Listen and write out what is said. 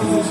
Amen.